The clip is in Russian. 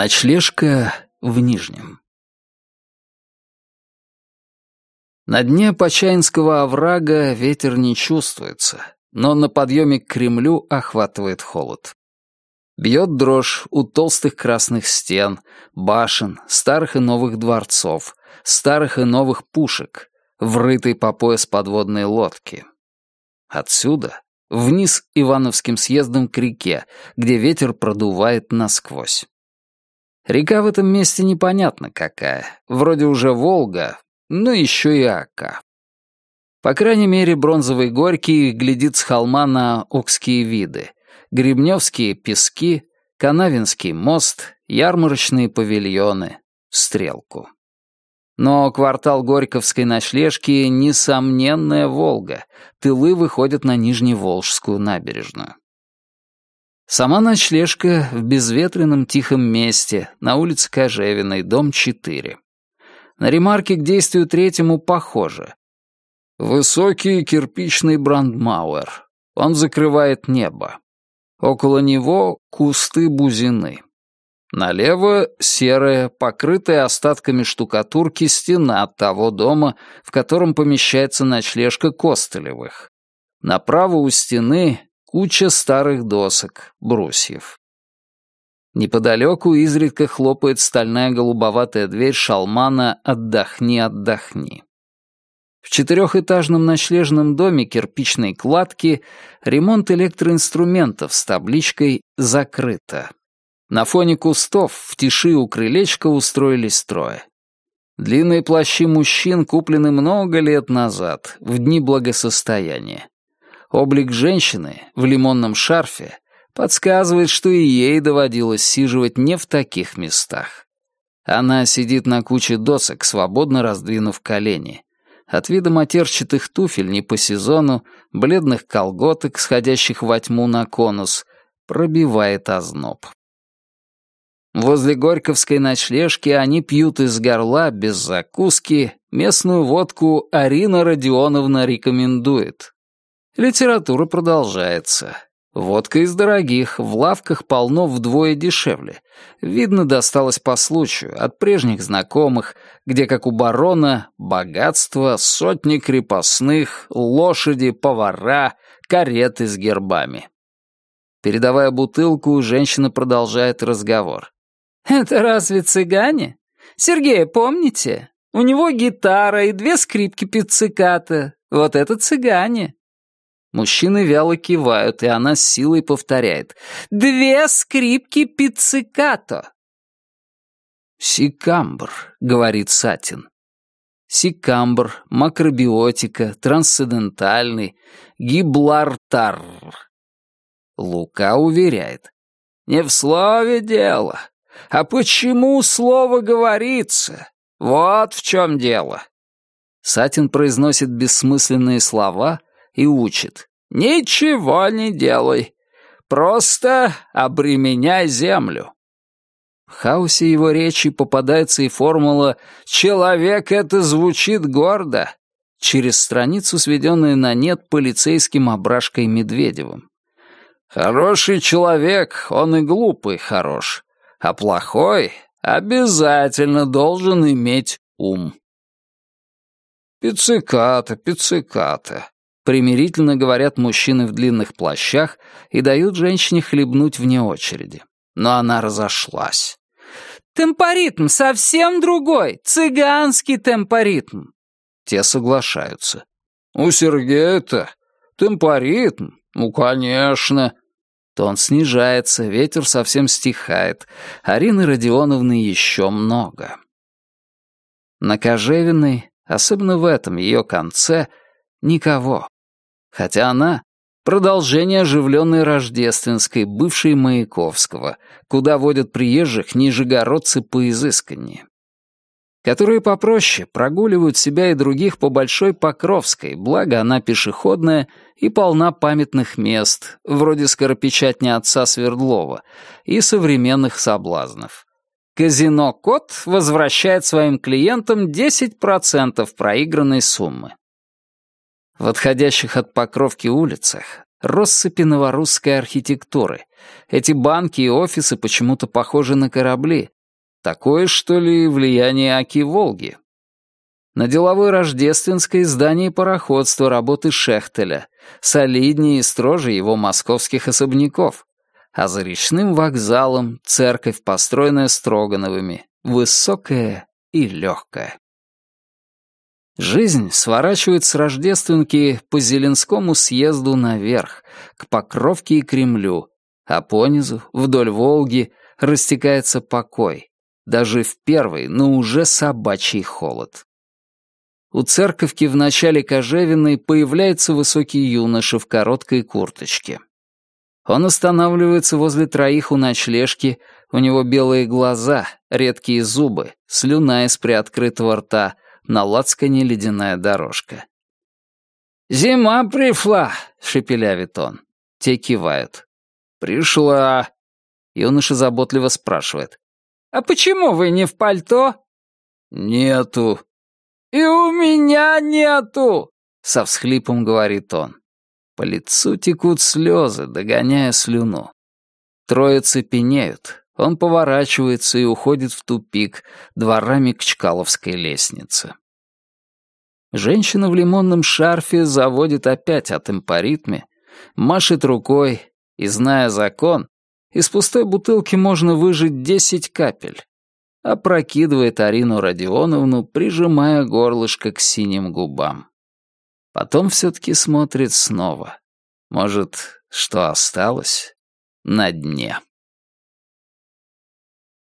Ночлежка в Нижнем. На дне Почаинского оврага ветер не чувствуется, но на подъеме к Кремлю охватывает холод. Бьет дрожь у толстых красных стен, башен, старых и новых дворцов, старых и новых пушек, врытой по пояс подводной лодки. Отсюда вниз Ивановским съездом к реке, где ветер продувает насквозь. Река в этом месте непонятно какая. Вроде уже Волга, но еще и Ака. По крайней мере, бронзовый Горький глядит с холма на Окские виды. Гребневские пески, Канавинский мост, ярмарочные павильоны, стрелку. Но квартал Горьковской ночлежки — несомненная Волга. Тылы выходят на Нижневолжскую набережную. Сама ночлежка в безветренном тихом месте, на улице Кожевиной, дом 4. На ремарке к действию третьему похоже. Высокий кирпичный брандмауэр. Он закрывает небо. Около него кусты бузины. Налево серая, покрытая остатками штукатурки стена того дома, в котором помещается ночлежка Костылевых. Направо у стены Куча старых досок, брусьев. Неподалеку изредка хлопает стальная голубоватая дверь шалмана «Отдохни, отдохни». В четырехэтажном ночлежном доме кирпичной кладки ремонт электроинструментов с табличкой «Закрыто». На фоне кустов в тиши у крылечка устроились трое. Длинные плащи мужчин куплены много лет назад, в дни благосостояния. Облик женщины в лимонном шарфе подсказывает, что и ей доводилось сиживать не в таких местах. Она сидит на куче досок, свободно раздвинув колени. От вида матерчатых туфель не по сезону, бледных колготок, сходящих во тьму на конус, пробивает озноб. Возле Горьковской ночлежки они пьют из горла, без закуски, местную водку Арина Родионовна рекомендует. Литература продолжается. Водка из дорогих, в лавках полно вдвое дешевле. Видно, досталось по случаю, от прежних знакомых, где, как у барона, богатство, сотни крепостных, лошади, повара, кареты с гербами. Передавая бутылку, женщина продолжает разговор. «Это разве цыгане? Сергея помните? У него гитара и две скрипки пицциката. Вот это цыгане. Мужчины вяло кивают, и она с силой повторяет. «Две скрипки пиццикато!» «Сикамбр», — говорит Сатин. Сикамбр, макробиотика, трансцендентальный, гиблартар. Лука уверяет. «Не в слове дело. А почему слово говорится? Вот в чем дело». Сатин произносит бессмысленные слова — и учит. «Ничего не делай. Просто обременяй землю». В хаосе его речи попадается и формула «человек это звучит гордо» через страницу, сведенную на нет полицейским обрашкой Медведевым. «Хороший человек, он и глупый хорош, а плохой обязательно должен иметь ум». Пицциката, пицциката примирительно говорят мужчины в длинных плащах и дают женщине хлебнуть вне очереди. Но она разошлась. «Темпоритм совсем другой, цыганский темпоритм!» Те соглашаются. «У Сергея-то темпоритм? Ну, конечно!» Тон снижается, ветер совсем стихает. Арины Родионовны еще много. На Кожевиной, особенно в этом ее конце, никого. Хотя она — продолжение оживленной Рождественской, бывшей Маяковского, куда водят приезжих нижегородцы по изысканнее. Которые попроще прогуливают себя и других по Большой Покровской, благо она пешеходная и полна памятных мест, вроде скоропечатни отца Свердлова, и современных соблазнов. Казино «Кот» возвращает своим клиентам 10% проигранной суммы. В отходящих от Покровки улицах россыпи новорусской архитектуры. Эти банки и офисы почему-то похожи на корабли. Такое, что ли, влияние Оки-Волги. На деловой рождественской здании пароходства работы Шехтеля, солиднее и строже его московских особняков. А за речным вокзалом церковь, построенная Строгановыми, высокая и легкая. Жизнь сворачивает с Рождественки по Зеленскому съезду наверх, к Покровке и Кремлю, а понизу, вдоль Волги, растекается покой, даже в первый, но уже собачий холод. У церковки в начале Кожевиной появляется высокий юноша в короткой курточке. Он останавливается возле троих у ночлежки, у него белые глаза, редкие зубы, слюна из приоткрытого рта, на лацкане ледяная дорожка. «Зима пришла!» — шепелявит он. Те кивают. «Пришла!» Юноша заботливо спрашивает. «А почему вы не в пальто?» «Нету», «И у меня нету!» — со всхлипом говорит он. По лицу текут слезы, догоняя слюну. Трое цепенеют. Он поворачивается и уходит в тупик дворами к Чкаловской лестнице. Женщина в лимонном шарфе заводит опять о темпоритме, машет рукой и, зная закон, из пустой бутылки можно выжать десять капель, опрокидывает Арину Родионовну, прижимая горлышко к синим губам. Потом все-таки смотрит снова. Может, что осталось на дне.